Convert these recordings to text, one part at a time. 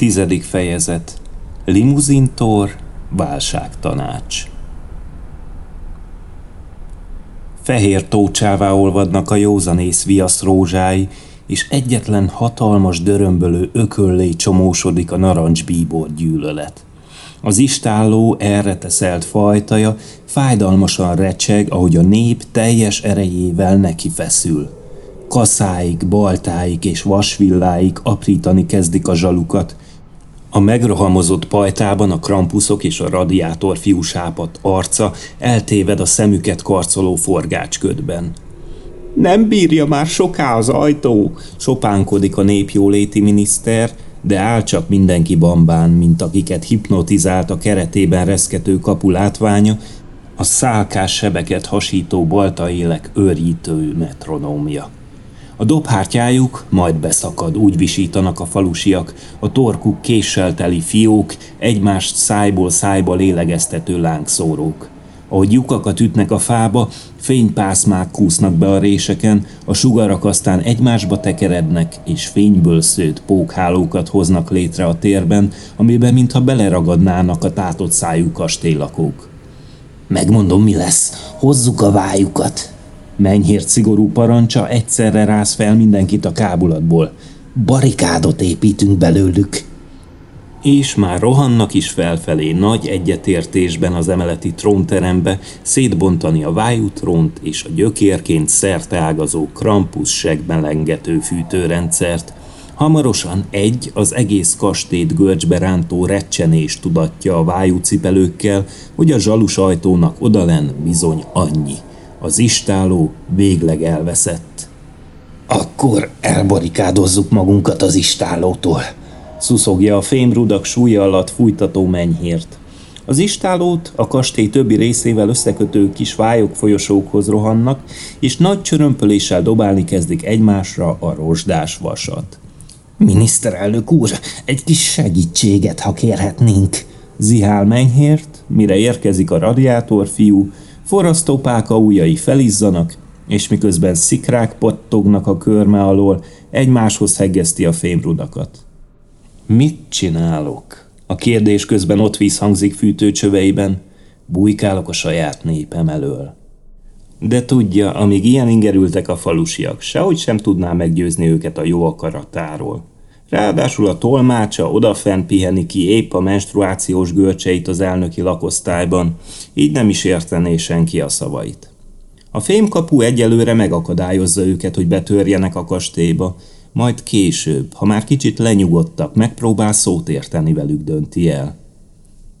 Tizedik fejezet Limuzintor, válságtanács Fehér tócsává olvadnak a józanész viasz rózsái, és egyetlen hatalmas dörömbölő ököllé csomósodik a narancsbíbor gyűlölet. Az istálló erre teszelt fajtaja fájdalmasan recseg, ahogy a nép teljes erejével neki feszül. Kaszáik, baltáik és vasvilláik aprítani kezdik a zsalukat, a megrohamozott pajtában a krampuszok és a radiátor fiúsápat arca eltéved a szemüket karcoló forgácsködben. Nem bírja már soká az ajtó, sopánkodik a népjóléti miniszter, de áll csak mindenki bambán, mint akiket hipnotizált a keretében reszkető kapu látványa, a szálkás sebeket hasító baltaélek őrjítő metronómja. A dobhártyájuk majd beszakad, úgy visítanak a falusiak, a torkuk késsel teli fiók, egymást szájból szájba lélegeztető lángszórók. Ahogy lyukakat ütnek a fába, fénypászmák kúsznak be a réseken, a sugarak aztán egymásba tekerednek, és fényből szőtt pókhálókat hoznak létre a térben, amiben mintha beleragadnának a tátott szájú kastélylakók. Megmondom, mi lesz. Hozzuk a vájukat. Menyhért szigorú parancsa egyszerre ráz fel mindenkit a kábulatból. Barikádot építünk belőlük. És már rohannak is felfelé nagy egyetértésben az emeleti trónterembe szétbontani a vájútrónt és a gyökérként szerteágazó Krampus segben lengető fűtőrendszert, Hamarosan egy az egész kastélyt görcsbe rántó recsenés tudatja a vájúcipelőkkel, hogy a zsalus ajtónak odalen bizony annyi – az istáló végleg elveszett. Akkor elbarikádozzuk magunkat az istálótól, szuszogja a fémrudak súlya alatt fújtató menyhért. Az istálót a kastély többi részével összekötő kis vályok folyosókhoz rohannak, és nagy csörömpöléssel dobálni kezdik egymásra a rozsdás vasat. Miniszterelnök úr, egy kis segítséget, ha kérhetnénk. Zihál menyhért, mire érkezik a radiátor fiú, Forrasztópáka ujjai felizzanak, és miközben szikrák pottognak a körme alól, egymáshoz heggeszti a fémrudakat. Mit csinálok? A kérdés közben ott vízhangzik fűtőcsöveiben, bujkálok a saját népem elől. De tudja, amíg ilyen ingerültek a falusiak, sehogy sem tudná meggyőzni őket a jó akaratáról. Ráadásul a tolmácsa odafent piheni ki épp a menstruációs görcseit az elnöki lakosztályban, így nem is értené senki a szavait. A fémkapu egyelőre megakadályozza őket, hogy betörjenek a kastélyba, majd később, ha már kicsit lenyugodtak, megpróbál szót érteni velük dönti el.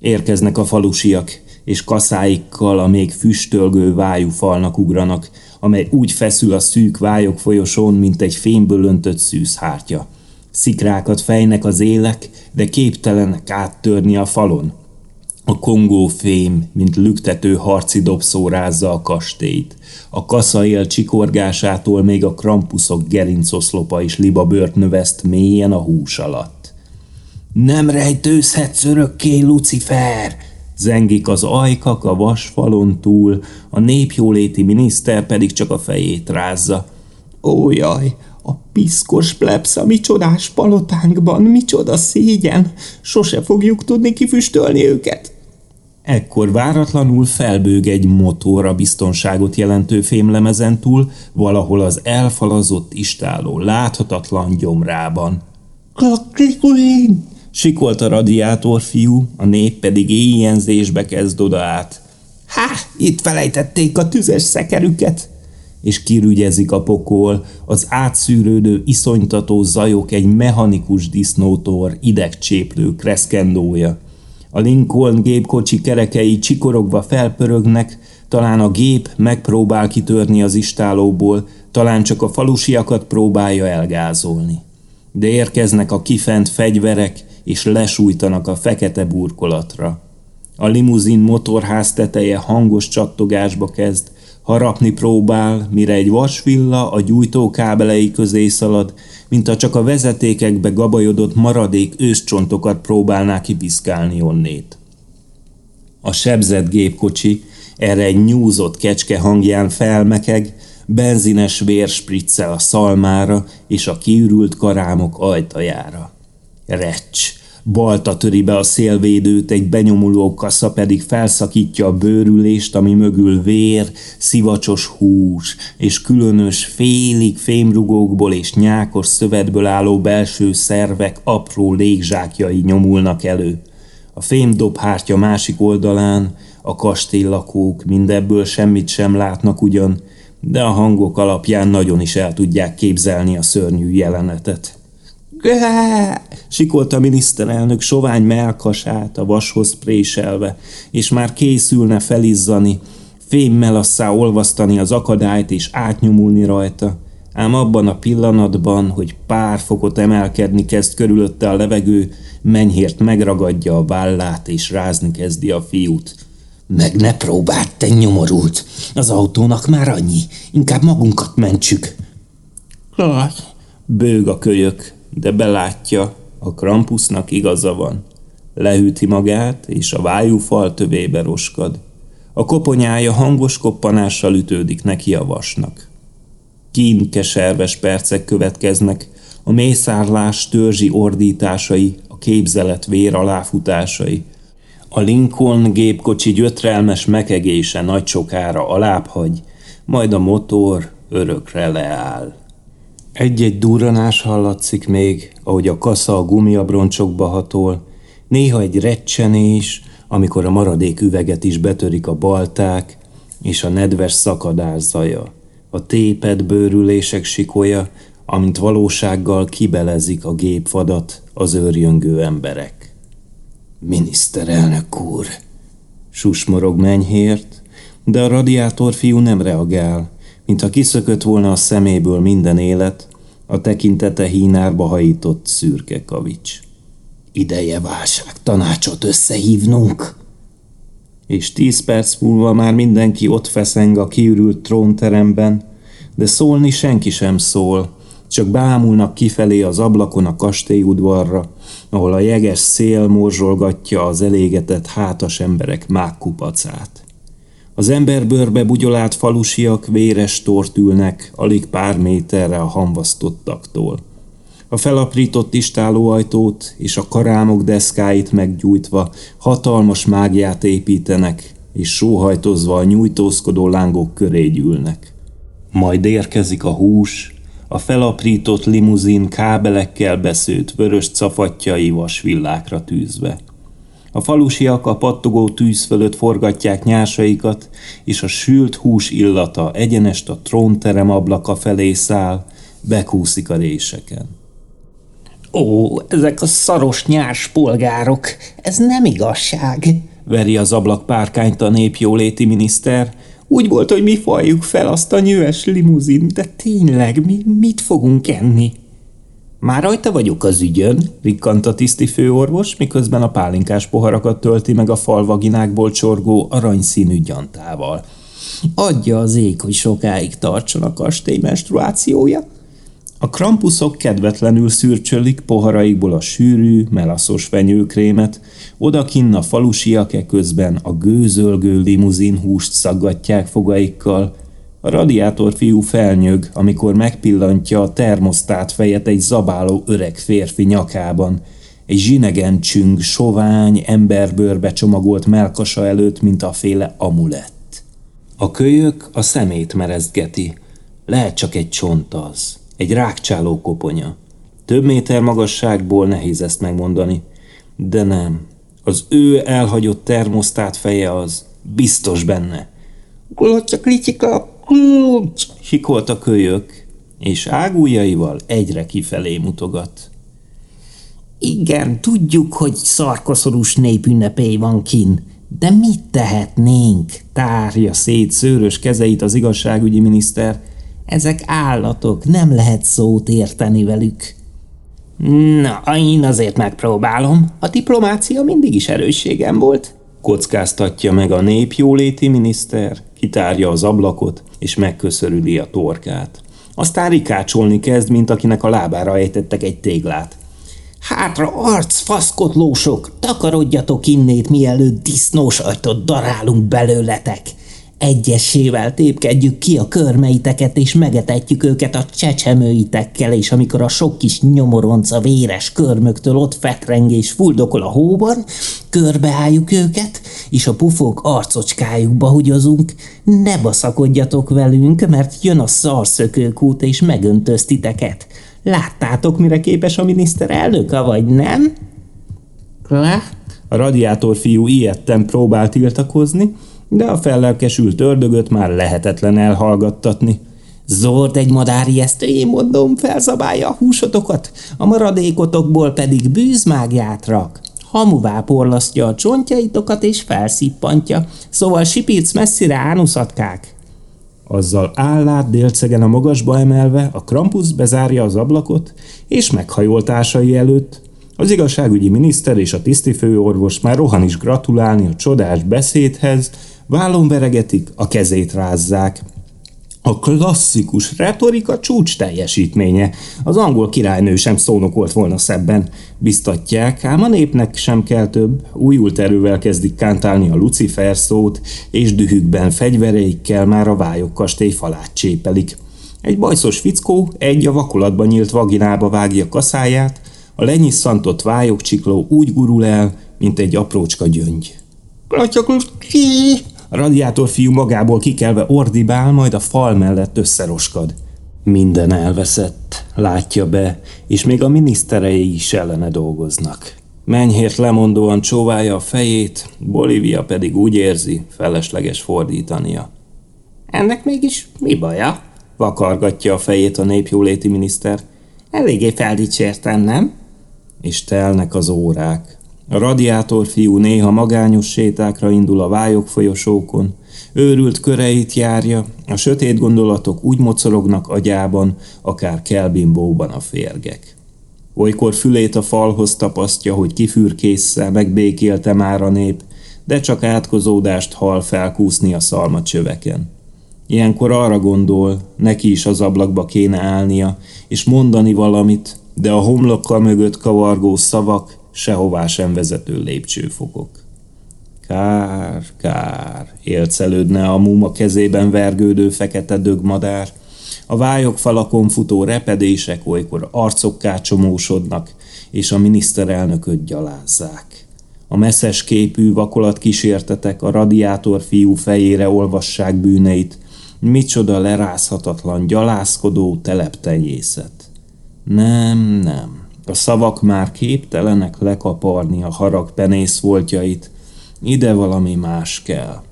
Érkeznek a falusiak, és kaszáikkal a még füstölgő vájú falnak ugranak, amely úgy feszül a szűk vályok folyosón, mint egy fényből öntött szűzhártya. Szikrákat fejnek az élek, de képtelenek áttörni a falon. A kongó fém, mint lüktető harci dobszó rázza a kastélyt. A kaszaél csikorgásától még a krampuszok gerincoszlopa is libabört növeszt mélyen a hús alatt. Nem rejtőzhetsz örökké, Lucifer! Zengik az ajkak a vasfalon túl, a népjóléti miniszter pedig csak a fejét rázza. Ó jaj, a piszkos plebsza micsodás palotánkban, micsoda szégyen, sose fogjuk tudni kifüstölni őket. Ekkor váratlanul felbőg egy motor a biztonságot jelentő fémlemezen túl, valahol az elfalazott istáló láthatatlan gyomrában. Klaklikuin! Sikolt a radiátor fiú, a nép pedig éjjenzésbe kezd oda át. Há, itt felejtették a tüzes szekerüket! És kirügyezik a pokol, az átszűrődő, iszonytató zajok egy mechanikus disznótor, idegcséplő kreszkendója. A Lincoln gépkocsi kerekei csikorogva felpörögnek, talán a gép megpróbál kitörni az istálóból, talán csak a falusiakat próbálja elgázolni. De érkeznek a kifent fegyverek, és lesújtanak a fekete burkolatra. A limuzin motorház teteje hangos csattogásba kezd, Harapni próbál, mire egy vasvilla a gyújtó kábelei közé szalad, mint a csak a vezetékekbe gabajodott maradék őscsontokat próbálná kipiszkálni onnét. A sebzett gépkocsi erre egy nyúzott kecske hangján felmekeg, benzines vérspricce a szalmára és a kiürült karámok ajtajára. Recs! Balta töri be a szélvédőt, egy benyomuló kassa pedig felszakítja a bőrülést, ami mögül vér, szivacsos hús és különös félig fémrugókból és nyákos szövetből álló belső szervek apró légzsákjai nyomulnak elő. A fémdobhártya másik oldalán a kastélylakók mindebből semmit sem látnak ugyan, de a hangok alapján nagyon is el tudják képzelni a szörnyű jelenetet. Gá! Sikolta a miniszterelnök sovány melkasát a vashoz préselve, és már készülne felizzani, fémmelasszá olvasztani az akadályt és átnyomulni rajta. Ám abban a pillanatban, hogy pár fokot emelkedni kezd körülötte a levegő, menyhért megragadja a vállát és rázni kezdi a fiút. Meg ne próbáld, te nyomorult! Az autónak már annyi, inkább magunkat mentsük. Laj, bőg a kölyök, de belátja, a Krampusnak igaza van. Lehűti magát, és a vájú fal tövébe roskad. A koponyája hangos koppanással ütődik neki a vasnak. Kín keserves percek következnek, a mészárlás törzsi ordításai, a képzelet vér aláfutásai. A Lincoln gépkocsi gyötrelmes mekegése nagy sokára alábbhagy, majd a motor örökre leáll. Egy-egy durranás hallatszik még, ahogy a kasza a gumiabroncsokba hatol, néha egy recsenés, amikor a maradék üveget is betörik a balták, és a nedves szakadás zaja, a tépet bőrülések sikolya, amint valósággal kibelezik a gépfadat az őrjöngő emberek. Miniszterelnök úr! Susmorog menyhért, de a radiátor fiú nem reagál, mintha kiszökött volna a szeméből minden élet, a tekintete hínárba hajított szürke kavics. Ideje válság tanácsot összehívnunk. És tíz perc múlva már mindenki ott feszeng a kiürült trónteremben, de szólni senki sem szól, csak bámulnak kifelé az ablakon a kastélyudvarra, ahol a jeges szél morzsolgatja az elégetett hátas emberek mákkupacát. Az emberbőrbe bugyolált falusiak véres tort ülnek, alig pár méterre a hamvasztottaktól. A felaprított istálóajtót és a karámok deszkáit meggyújtva hatalmas mágiát építenek, és sóhajtozva a nyújtózkodó lángok köré gyűlnek. Majd érkezik a hús, a felaprított limuzin kábelekkel beszőtt vörös cafatjai vasvillákra tűzve. A falusiak a pattogó tűz fölött forgatják nyásaikat, és a sült hús illata egyenest a trónterem ablaka felé száll, bekúszik a réseken. Ó, ezek a szaros nyárs polgárok, ez nem igazság! Veri az ablak párkányt a népjóléti miniszter. Úgy volt, hogy mi faljuk fel azt a nyűes limuzin, de tényleg, mi mit fogunk enni? Már rajta vagyok az ügyön, rikkant a tiszti főorvos, miközben a pálinkás poharakat tölti meg a falvaginákból csorgó aranyszínű gyantával. Adja az ég, hogy sokáig tartson a kastély menstruációja. A krampuszok kedvetlenül szürcsölik poharaikból a sűrű, melaszos fenyőkrémet, odakinn a falusiak e közben a gőzölgő limuzin húst szaggatják fogaikkal, a radiátor fiú felnyög, amikor megpillantja a termosztát fejet egy zabáló öreg férfi nyakában, egy zsinegen csüng, sovány, emberbőrbe csomagolt melkasa előtt, mint a féle amulett. A kölyök a szemét merezgeti. Lehet csak egy csont az, egy rákcsáló koponya. Több méter magasságból nehéz ezt megmondani. De nem, az ő elhagyott termosztát feje az, biztos benne. Glocsa, klicika, Kulcs! Sikolt a kölyök, és ágújaival egyre kifelé mutogat. Igen, tudjuk, hogy szarkoszorús népünnepély van kin, de mit tehetnénk? Tárja szét szőrös kezeit az igazságügyi miniszter. Ezek állatok, nem lehet szót érteni velük. Na, én azért megpróbálom. A diplomácia mindig is erősségem volt. Kockáztatja meg a népjóléti miniszter, kitárja az ablakot, és megköszörüli a torkát. Aztán rikácsolni kezd, mint akinek a lábára ejtettek egy téglát. Hátra arc, faszkotlósok, takarodjatok innét, mielőtt disznós ajtót darálunk belőletek. Egyesével tépkedjük ki a körmeiteket, és megetetjük őket a csecsemőitekkel, és amikor a sok kis nyomoronca véres körmöktől ott fetreng és fuldokol a hóban, körbeálljuk őket, és a pufók arcocskájukba húgyozunk. Ne baszakodjatok velünk, mert jön a szarszökőkút, és megöntöz titeket. Láttátok, mire képes a miniszterelnök, vagy nem? A radiátor fiú ilyetten próbált tiltakozni, de a fellelkesült ördögöt már lehetetlen elhallgattatni. Zord egy madár ijesztő, én mondom, felzabálja a húsotokat, a maradékotokból pedig bűzmágját rak. Hamuvá porlasztja a csontjaitokat és felszippantja, szóval sipírc messzire ánuszatkák. Azzal állát délcegen a magasba emelve, a Krampus bezárja az ablakot, és meghajol társai előtt. Az igazságügyi miniszter és a tisztifőorvos már rohan is gratulálni a csodás beszédhez, vállon veregetik, a kezét rázzák. A klasszikus retorika csúcs teljesítménye. Az angol királynő sem szónokolt volna szebben. Biztatják, ám a népnek sem kell több. Újult erővel kezdik kántálni a Lucifer szót, és dühükben fegyvereikkel már a vályok kastély falát csépelik. Egy bajszos fickó egy a vakolatban nyílt vaginába vágja kaszáját, a lenyisszantott vályokcsikló úgy gurul el, mint egy aprócska gyöngy. A radiátor fiú magából kikelve ordibál, majd a fal mellett összeroskad. Minden elveszett, látja be, és még a miniszterei is ellene dolgoznak. Menyhért lemondóan csóválja a fejét, Bolívia pedig úgy érzi, felesleges fordítania. Ennek mégis mi baja? Vakargatja a fejét a népjóléti miniszter. Eléggé feldicsértem, nem? És telnek az órák. A radiátor fiú néha magányos sétákra indul a vályok folyosókon, őrült köreit járja, a sötét gondolatok úgy mocorognak agyában, akár kelbimbóban a férgek. Olykor fülét a falhoz tapasztja, hogy kifürkészszel megbékélte már a nép, de csak átkozódást hal felkúszni a szalmacsöveken. Ilyenkor arra gondol, neki is az ablakba kéne állnia, és mondani valamit, de a homloka mögött kavargó szavak sehová sem vezető lépcsőfokok. Kár, kár, élcelődne a muma kezében vergődő fekete dögmadár, a vályok falakon futó repedések olykor arcokká csomósodnak, és a miniszterelnököt gyalázzák. A messzes képű vakolat kísértetek a radiátor fiú fejére olvassák bűneit, micsoda lerázhatatlan, gyalázkodó teleptenyészet. Nem, nem, a szavak már képtelenek lekaparni a harag penész voltjait, ide valami más kell.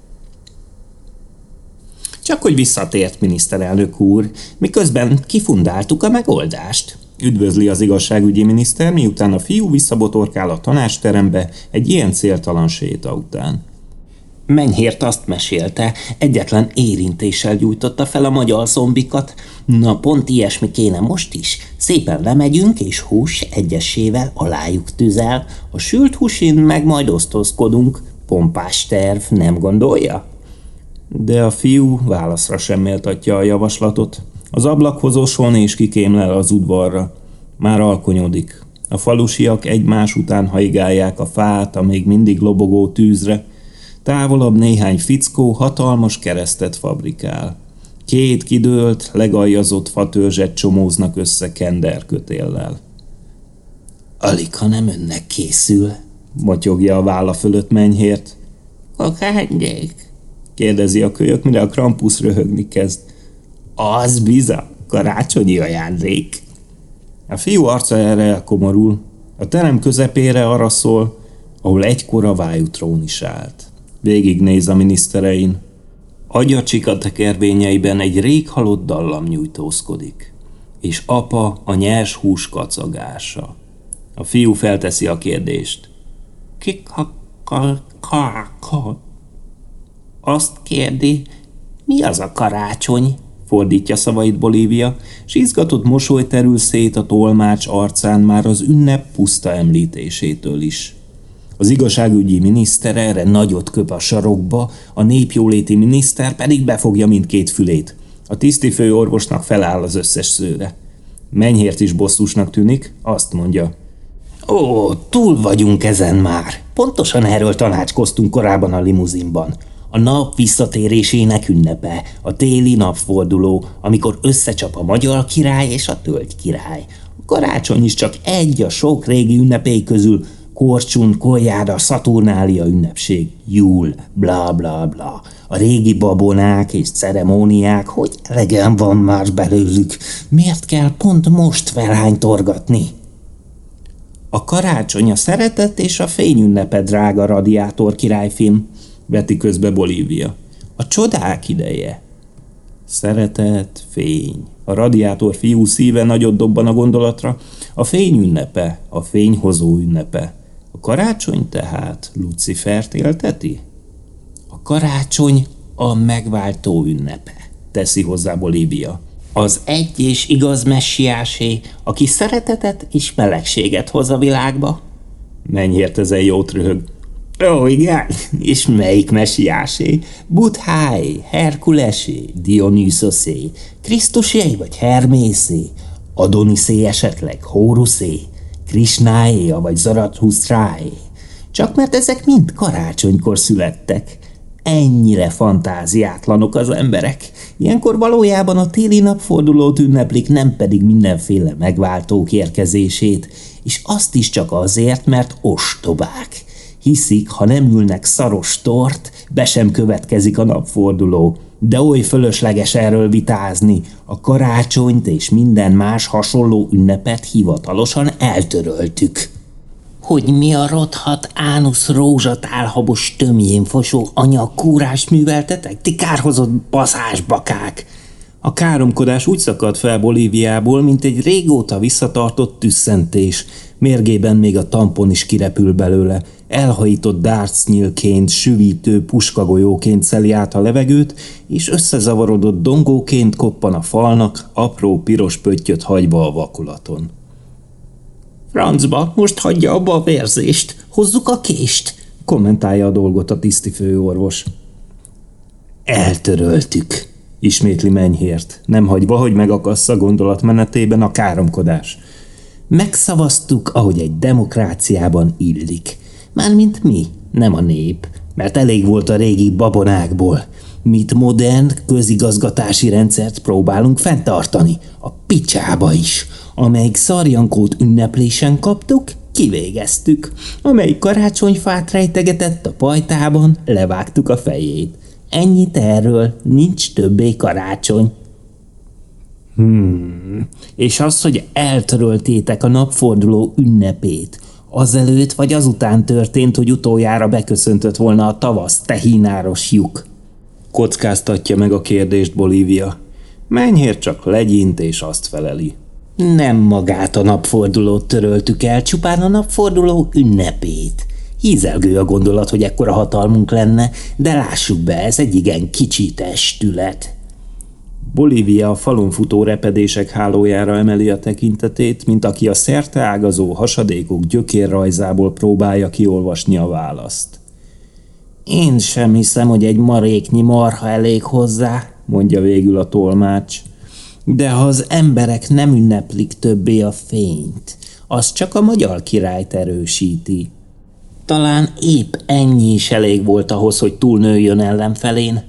Csak hogy visszatért, miniszterelnök úr, miközben kifundáltuk a megoldást. Üdvözli az igazságügyi miniszter, miután a fiú visszabotorkál a tanásterembe egy ilyen céltalan séta után. Menyhért azt mesélte, egyetlen érintéssel gyújtotta fel a magyar zombikat. Na, pont ilyesmi kéne most is. Szépen lemegyünk, és hús egyesével alájuk tüzel. A sült húsin meg majd osztozkodunk. Pompás terv, nem gondolja? De a fiú válaszra sem méltatja a javaslatot. Az ablakhoz oson és kikémlel az udvarra. Már alkonyodik. A falusiak egymás után haigálják a fát a még mindig lobogó tűzre, Távolabb néhány fickó hatalmas keresztet fabrikál. Két kidőlt, legajjazott fatörzset csomóznak össze kenderkötéllel. Alig, ha nem önnek készül, motyogja a válla fölött menyhért. Kokánygyék? kérdezi a kölyök, mire a krampusz röhögni kezd. Az biza, karácsonyi ajándék. A fiú arca erre elkomorul. A terem közepére arra szól, ahol egykor a vájutrón is állt. Végignéz a miniszterein. Agya csika tekervényeiben egy rég halott dallam nyújtózkodik, és apa a nyers hús kacagása. A fiú felteszi a kérdést. Kik a Azt kérdi, mi az a karácsony? fordítja szavait Bolívia, s izgatott mosoly terül szét a tolmács arcán már az ünnep puszta említésétől is. Az igazságügyi miniszter erre nagyot köp a sarokba, a népjóléti miniszter pedig befogja mindkét fülét. A tisztifő orvosnak feláll az összes szőre. Menyhért is bosszúsnak tűnik, azt mondja. Ó, túl vagyunk ezen már. Pontosan erről tanácskoztunk korábban a limuzinban. A nap visszatérésének ünnepe, a téli napforduló, amikor összecsap a magyar király és a tölgy király. A karácsony is csak egy a sok régi ünnepély közül, Korcsun, Koljára, Szaturnália ünnepség, Júl, bla bla bla. A régi babonák és ceremóniák, hogy elegem van már belőlük. Miért kell pont most felhánytorgatni? A karácsony a szeretet és a fényünnepe, drága radiátor királyfilm, veti közbe Bolívia. A csodák ideje. Szeretet, fény. A radiátor fiú szíve nagyot dobban a gondolatra. A fény ünnepe, a fényhozó ünnepe. Karácsony tehát Lucifert élteti? A karácsony a megváltó ünnepe, teszi hozzá Bolívia. Az egy és igaz messiásé, aki szeretetet és melegséget hoz a világba. Mennyért ezen jót röhög. Ó, igen, és melyik messiásé? Budháé, Herkulesé, Dionysoszé, Krisztusé vagy Hermészé, Adoniszé esetleg, Hóruszé, Krisnáé vagy Zarathusztráé. Csak mert ezek mind karácsonykor születtek. Ennyire fantáziátlanok az emberek. Ilyenkor valójában a téli napfordulót ünneplik, nem pedig mindenféle megváltók érkezését, és azt is csak azért, mert ostobák. Hiszik, ha nem ülnek szaros tort, be sem következik a napforduló. De oly fölösleges erről vitázni, a karácsonyt és minden más hasonló ünnepet hivatalosan eltöröltük hogy mi a rothat ánusz rózsatálhabos tömjén fosó anyakúrás műveltetek, ti kárhozott baszásbakák! A káromkodás úgy szakadt fel Bolíviából, mint egy régóta visszatartott tüsszentés. Mérgében még a tampon is kirepül belőle. Elhajított dárcnyilként, süvítő puskagolyóként szeli át a levegőt, és összezavarodott dongóként koppan a falnak, apró piros pöttyöt hagyva a vakulaton. Francba, most hagyja abba a vérzést. Hozzuk a kést, kommentálja a dolgot a tiszti főorvos. Eltöröltük, ismétli Menyhért, nem hagyva, hogy megakassza gondolatmenetében a káromkodás. Megszavaztuk, ahogy egy demokráciában illik. Mármint mi, nem a nép, mert elég volt a régi babonákból. Mit modern közigazgatási rendszert próbálunk fenntartani, a picsába is. Amelyik szarjankót ünneplésen kaptuk, kivégeztük. Amelyik karácsonyfát rejtegetett a pajtában, levágtuk a fejét. Ennyit erről, nincs többé karácsony. Hmm. És az, hogy eltöröltétek a napforduló ünnepét, azelőtt vagy azután történt, hogy utoljára beköszöntött volna a tavasz, tehínáros lyuk. Kockáztatja meg a kérdést Bolívia. Menjél csak legyint és azt feleli. Nem magát a napfordulót töröltük el, csupán a napforduló ünnepét. Hízelgő a gondolat, hogy ekkora hatalmunk lenne, de lássuk be, ez egy igen kicsi testület. Bolívia a falon futó repedések hálójára emeli a tekintetét, mint aki a szerte ágazó hasadékok gyökérrajzából próbálja kiolvasni a választ. Én sem hiszem, hogy egy maréknyi marha elég hozzá, mondja végül a tolmács. De ha az emberek nem ünneplik többé a fényt, az csak a magyar királyt erősíti. Talán épp ennyi is elég volt ahhoz, hogy túlnőjön ellenfelén.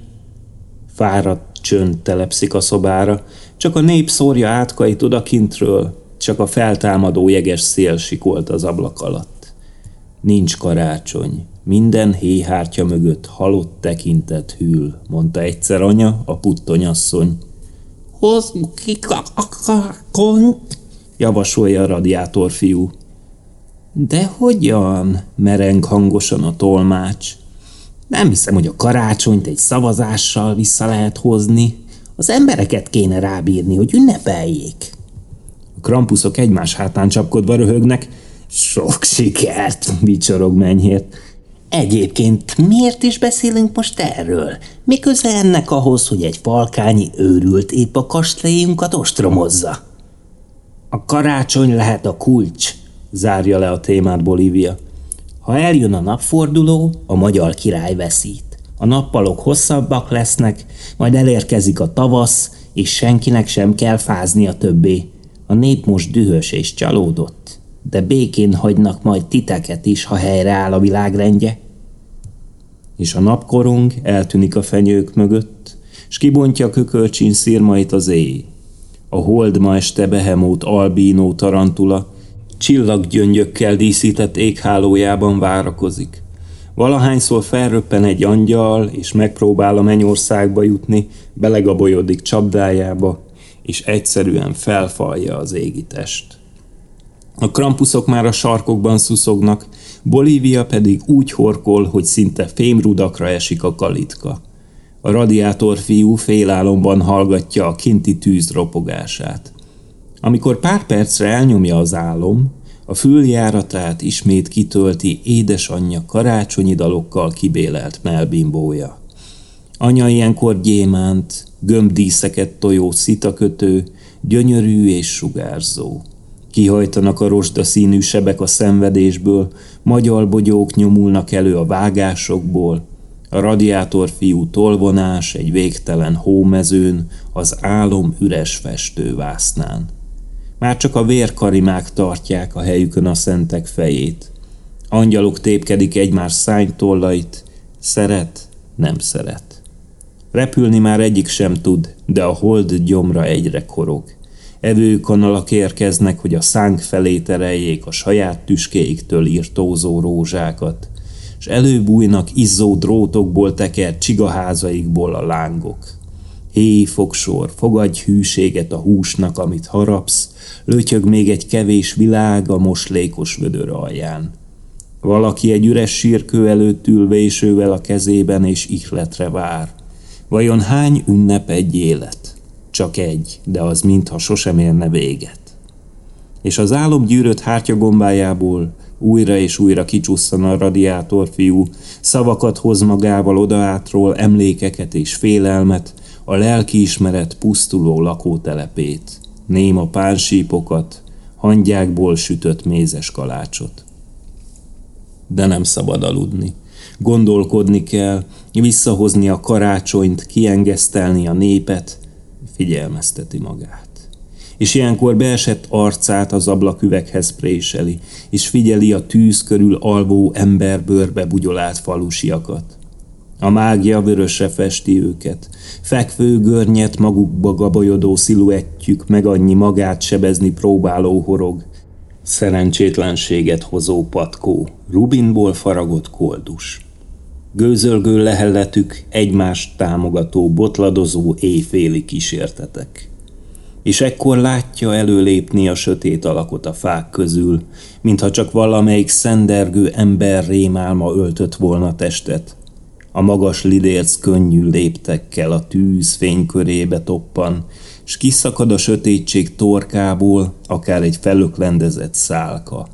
Fáradt csönd telepszik a szobára, csak a nép szórja átkait odakintről, csak a feltámadó jeges szél sikolt az ablak alatt. Nincs karácsony, minden héhártya mögött halott tekintet hűl, mondta egyszer anya, a puttonyasszony. Hozzuk ki kakakont, javasolja a radiátor fiú. De hogyan? mereng hangosan a tolmács. Nem hiszem, hogy a karácsonyt egy szavazással vissza lehet hozni. Az embereket kéne rábírni, hogy ünnepeljék. A krampuszok egymás hátán csapkodva röhögnek. Sok sikert, vicsorog menyhért. Egyébként miért is beszélünk most erről? Mi köze ennek ahhoz, hogy egy falkányi őrült épp a kastélyunkat ostromozza? A karácsony lehet a kulcs, zárja le a témát Bolívia. Ha eljön a napforduló, a magyar király veszít. A nappalok hosszabbak lesznek, majd elérkezik a tavasz, és senkinek sem kell fáznia többé. A nép most dühös és csalódott, de békén hagynak majd titeket is, ha helyreáll a világrendje. és a napkorong eltűnik a fenyők mögött, s kibontja a kökölcsin szirmait az éj. A hold ma este behemót albínó tarantula csillaggyöngyökkel díszített éghálójában várakozik. Valahányszor felröppen egy angyal, és megpróbál a mennyországba jutni, belegabolyodik csapdájába, és egyszerűen felfalja az égitest. A krampuszok már a sarkokban szuszognak, Bolívia pedig úgy horkol, hogy szinte fémrudakra esik a kalitka. A radiátor fiú félálomban hallgatja a kinti tűz ropogását. Amikor pár percre elnyomja az álom, a füljáratát ismét kitölti édesanyja karácsonyi dalokkal kibélelt melbimbója. Anya ilyenkor gyémánt, gömbdíszeket tojó szitakötő, gyönyörű és sugárzó. Kihajtanak a rozsda színű sebek a szenvedésből, magyalbogyók nyomulnak elő a vágásokból, a radiátor fiú tolvonás egy végtelen hómezőn, az álom üres festővásznán. Már csak a vérkarimák tartják a helyükön a szentek fejét. Angyalok tépkedik egymás szánytollait, szeret, nem szeret. Repülni már egyik sem tud, de a hold gyomra egyre korog. Evőkanalak érkeznek, hogy a szánk felé tereljék a saját tüskéiktől írtózó rózsákat, és előbújnak izzó drótokból tekert csigaházaikból a lángok. Hé, fogsor, fogadj hűséget a húsnak, amit harapsz, lötyög még egy kevés világ a moslékos vödör alján. Valaki egy üres sírkő előtt ül vésővel a kezében és ihletre vár. Vajon hány ünnep egy élet? Csak egy, de az mintha sosem érne véget. És az álom gyűrött hártyagombájából újra és újra kicsusszan a radiátor fiú, szavakat hoz magával odaátról, emlékeket és félelmet, a lelkiismeret pusztuló lakótelepét, néma pánsípokat, hangyákból sütött mézes kalácsot. De nem szabad aludni. Gondolkodni kell, visszahozni a karácsonyt, kiengesztelni a népet, figyelmezteti magát. És ilyenkor beesett arcát az ablaküveghez préseli, és figyeli a tűz körül alvó emberbőrbe bugyolált falusiakat. A mágia vörösre festi őket. Fekvő görnyet magukba gabolyodó sziluettjük meg annyi magát sebezni próbáló horog. Szerencsétlenséget hozó patkó, rubinból faragott koldus. Gőzölgő lehelletük egymást támogató, botladozó éjféli kísértetek. És ekkor látja előlépni a sötét alakot a fák közül, mintha csak valamelyik szendergő ember rémálma öltött volna testet, a magas lidérc könnyű léptekkel a tűz fénykörébe toppan, s kiszakad a sötétség torkából, akár egy felöklendezett szálka.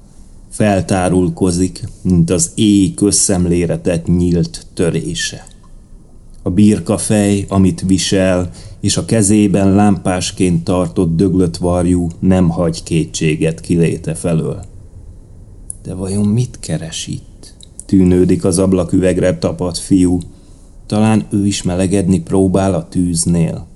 Feltárulkozik, mint az éj közszemlére tett nyílt törése. A birka fej, amit visel, és a kezében lámpásként tartott döglött varjú nem hagy kétséget kiléte felől. De vajon mit keres itt? Tűnődik az ablaküvegre tapadt fiú. Talán ő is melegedni próbál a tűznél.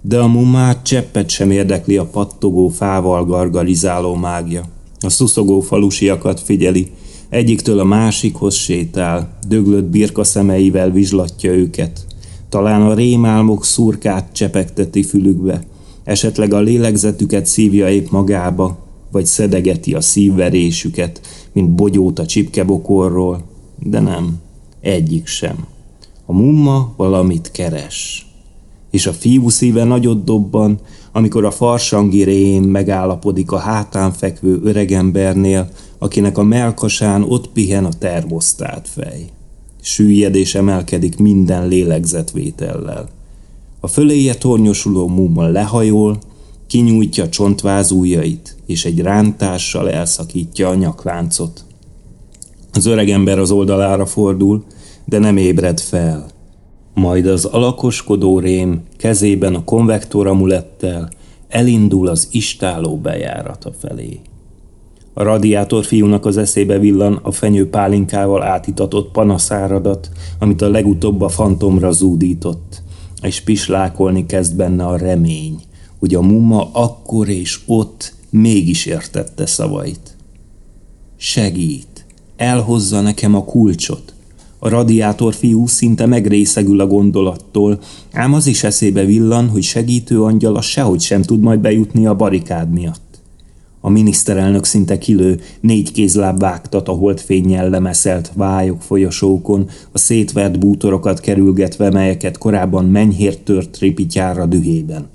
De a mumát cseppet sem érdekli a pattogó fával gargarizáló mágja. A szuszogó falusiakat figyeli, egyiktől a másikhoz sétál, döglött birka szemeivel vizslatja őket. Talán a rémálmok szurkát csepegteti fülükbe, esetleg a lélegzetüket szívja épp magába, vagy szedegeti a szívverésüket, mint bogyót a csipkebokorról, de nem, egyik sem. A mumma valamit keres. És a fiú szíve nagyot dobban, amikor a farsangi rém megállapodik a hátán fekvő öregembernél, akinek a melkasán ott pihen a termosztát fej. Süllyedés emelkedik minden lélegzetvétellel. A föléje tornyosuló mumma lehajol, kinyújtja csontváz ujjait, és egy rántással elszakítja a nyakláncot. Az öregember az oldalára fordul, de nem ébred fel. Majd az alakoskodó rém kezében a konvektor amulettel elindul az istáló bejárata felé. A radiátor fiúnak az eszébe villan a fenyő pálinkával átitatott panaszáradat, amit a legutóbb a fantomra zúdított, és pislákolni kezd benne a remény, hogy a mumma akkor és ott mégis értette szavait. Segít, elhozza nekem a kulcsot, A radiátor fiú szinte megrészegül a gondolattól, ám az is eszébe villan, hogy segítő angyala sehogy sem tud majd bejutni a barikád miatt. A miniszterelnök szinte kilő, négy kézláb vágtat a holdfényjel lemeszelt vályok folyosókon, a szétvert bútorokat kerülgetve, melyeket korábban menyhért tört ripityára dühében.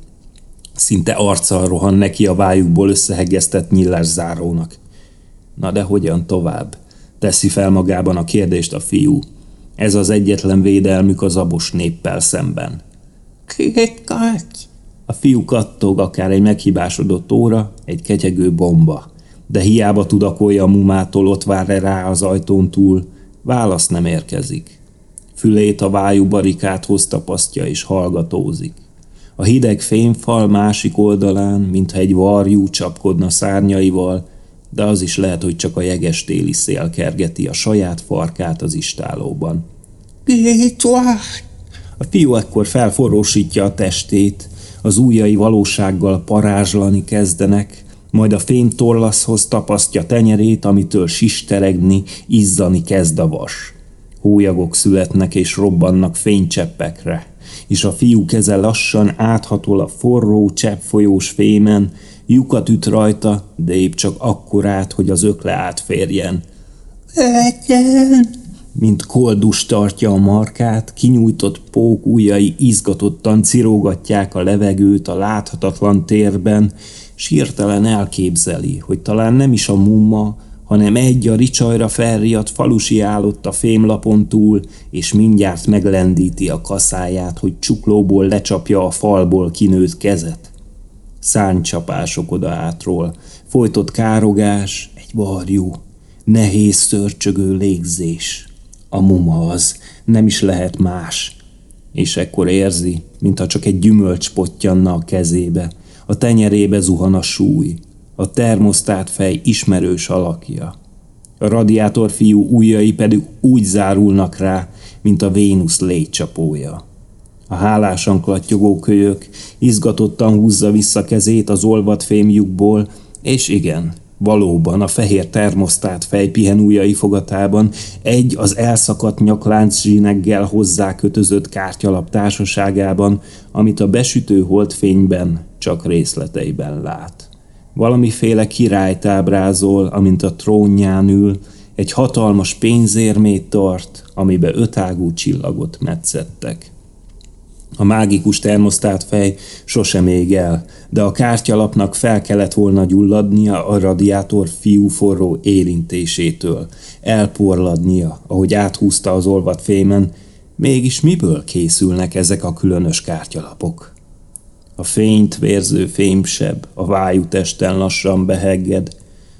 Szinte arccal rohan neki a vájukból összehegesztett nyillás zárónak. Na de hogyan tovább? Teszi fel magában a kérdést a fiú. Ez az egyetlen védelmük az abos néppel szemben. Kikát? A fiú kattog akár egy meghibásodott óra, egy ketyegő bomba. De hiába tudakolja a mumától, ott vár -e rá az ajtón túl, válasz nem érkezik. Fülét a vájú barikáthoz tapasztja és hallgatózik. A hideg fényfal másik oldalán, mintha egy varjú csapkodna szárnyaival, de az is lehet, hogy csak a jeges téli szél kergeti a saját farkát az istálóban. A fiú ekkor felforrósítja a testét, az ujjai valósággal parázslani kezdenek, majd a fénytorlaszhoz tapasztja tenyerét, amitől sisteregni, izzani kezd a vas. Hólyagok születnek és robbannak fénycseppekre, és a fiú keze lassan áthatol a forró, cseppfolyós fémen, lyukat üt rajta, de épp csak akkorát, hogy az ökle átférjen. Ötlen! Mint koldus tartja a markát, kinyújtott pók ujjai izgatottan cirógatják a levegőt a láthatatlan térben, s hirtelen elképzeli, hogy talán nem is a mumma, hanem egy a ricsajra felriadt falusi állott a fémlapon túl, és mindjárt meglendíti a kaszáját, hogy csuklóból lecsapja a falból kinőtt kezet. Száncsapások oda átról, folytott károgás, egy varjú, nehéz szörcsögő légzés. A muma az, nem is lehet más. És ekkor érzi, mintha csak egy gyümölcs pottyanna a kezébe, a tenyerébe zuhan a súly, a termosztát fej ismerős alakja. A radiátor fiú ujjai pedig úgy zárulnak rá, mint a Vénusz légycsapója. A hálásan klattyogó kölyök izgatottan húzza vissza kezét az olvat fémjukból, és igen, Valóban a fehér termosztát fejpihen ujjai fogatában egy az elszakadt nyaklánc zsineggel hozzá kötözött kártyalap társaságában, amit a besütő holdfényben csak részleteiben lát. Valamiféle királyt ábrázol, amint a trónján ül, egy hatalmas pénzérmét tart, amibe ötágú csillagot metszettek. A mágikus termosztát fej sosem ég el, de a kártyalapnak fel kellett volna gyulladnia a radiátor fiú forró érintésétől, elporladnia, ahogy áthúzta az olvat fémen, mégis miből készülnek ezek a különös kártyalapok? A fényt vérző fémseb a vájú testen lassan behegged,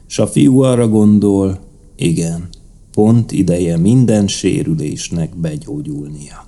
s a fiú arra gondol, igen, pont ideje minden sérülésnek begyógyulnia.